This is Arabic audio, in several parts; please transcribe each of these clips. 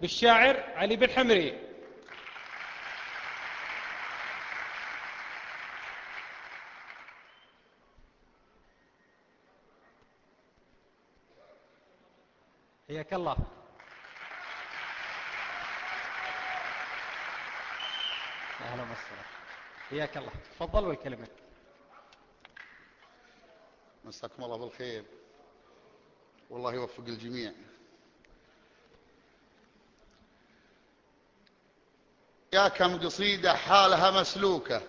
بالشاعر علي بن حمري. حياك الله. أهلا وسهلا. حياك الله. تفضل والكلمة. مساكم الله بالخير. والله يوفق الجميع. يا كم قصيدة حالها مسلوكة.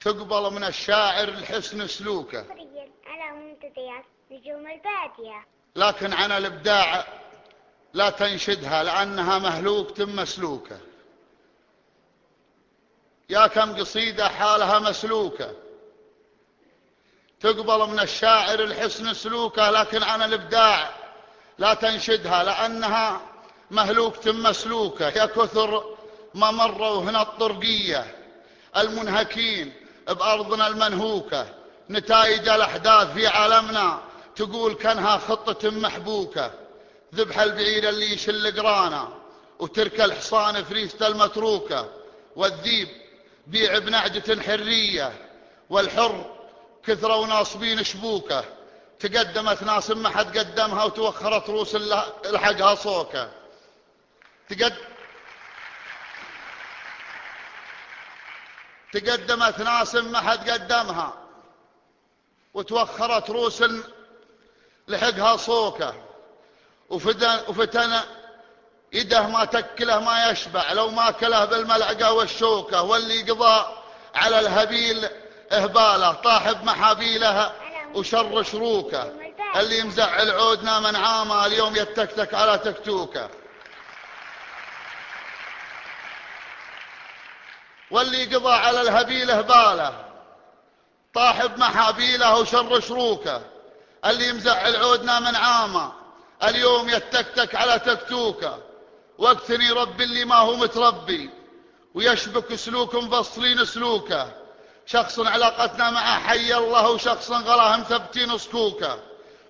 تقبل من الشاعر الحسن سلوكة. على منتديات نجوم البادية. لكن عن الإبداع لا تنشدها لأنها مهلوك مسلوكة. يا كم قصيدة حالها مسلوكة. تقبل من الشاعر الحسن سلوكة لكن عن الإبداع لا تنشدها لأنها مهلوك مسلوكة يا كثر ما مروا هنا الطرقية المنهكين بأرضنا المنهوكة. نتائج الأحداث في عالمنا تقول كانها خطة محبوكة. ذبح البعير اللي يشل قرانا وترك الحصان فريسة المتروكة. والذيب بيع بنعجة حرية. والحر كثرة وناصبين شبوكة. تقدمت ناس ما حد قدمها وتوخرت روس لحقها صوكة. تقد... تقدمت ناس ما حد قدمها. وتوخرت روس لحقها صوكة. وفتن, وفتن يده ما تكله ما يشبع. لو ما كله بالملعقة والشوكة. واللي قضى على الهبيل إهباله. طاح بمحابيله وشر شروكه. اللي مزعل عودنا من عامه. اليوم يتكتك على تكتوكه. واللي قضى على الهبيل اهباله طاح بمحابيله وشر شروكه. اللي مزعل عودنا من عامه. اليوم يتكتك على تكتوكه. واقتني ربي اللي ما هو متربي. ويشبك سلوك مفصلين سلوكه. شخص علاقتنا معه حي الله وشخص غلاه مثبتين صكوكه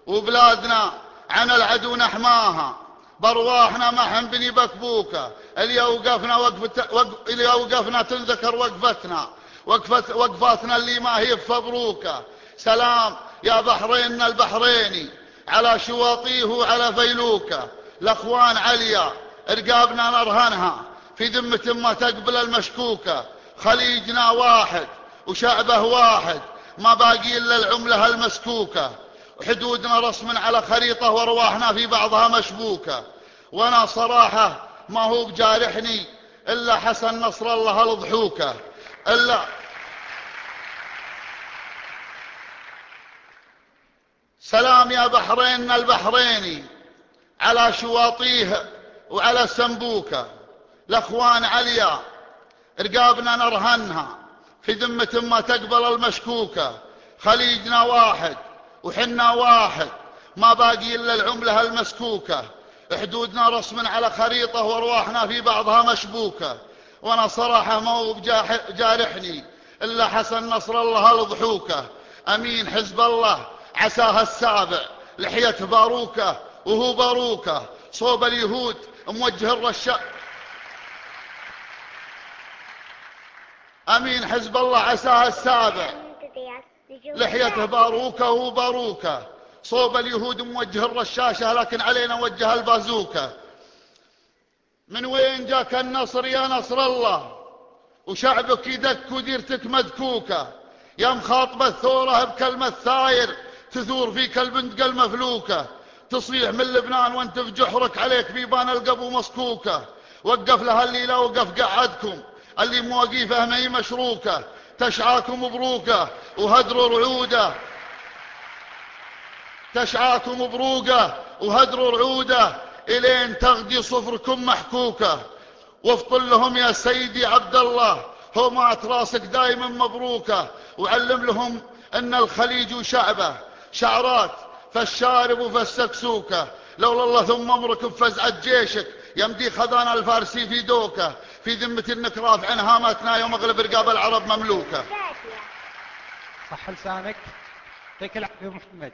وبلادنا عن العدو نحماها. برواحنا ما حنبني بكبوكة. اللي وقفنا وقفت وقف اللي وقفنا تنذكر وقفتنا. وقفت وقفاتنا اللي ما هي فبروكه سلام يا بحرين البحريني. على شواطيه وعلى فيلوكة. الأخوان عليا رقابنا نرهنها. في ذمة ما تقبل المشكوكة. خليجنا واحد وشعبه واحد. ما باقي إلا العملة المسكوكة. وحدودنا رسم على خريطة وارواحنا في بعضها مشبوكة. وأنا صراحة ما هو بجارحني إلا حسن نصر الله الضحوكة. إلا سلام يا بحرين البحريني على شواطيه وعلى سنبوكة. الأخوان عليا رقابنا نرهنها في ذمة ما تقبل المشكوكة. خليجنا واحد وحنا واحد. ما باقي إلا العملة المسكوكة. حدودنا رسم على خريطة وأرواحنا في بعضها مشبوكة. وأنا صراحة ما هو جارحني إلا حسن نصر الله الضحوكة. أمين حزب الله. عساها السابع. لحية باروكة. وهو باروكة. صوب اليهود. موجه الرشاق أمين حزب الله. عساها السابع. لحيته باروكة وهو باروكة صوب اليهود موجه الرشاشة لكن علينا وجه البازوكة. من وين جاك النصر يا نصر الله؟ وشعبك يدك وديرتك مدكوكة. يا مخاطب الثورة بكلمة ثاير تثور فيك البندقة المفلوكة تصيح من لبنان وانت في جحرك عليك بيبان القبو مصكوكة وقف لها اللي لا وقف قعدكم. اللي مواقيفه ما هي مشروكة. تشعاكم مبروكة وهدروا رعودة. تشعاكم مبروكة وهدروا رعودة إلين تغدي صفركم محكوكة. وافطن لهم يا سيدي عبد الله همات راسك دايما مبروكة. وعلم لهم أن الخليج وشعبه شعرات فالشارب وفالسكسوكة لولا الله ثم أمرك بفزعة جيشك يمدي خذان الفارسي في دوكة. في ذمة إنك رافع هامتنا يوم أغلب رقاب العرب مملوكة. صح لسانك؟ يعطيك العافية محمد.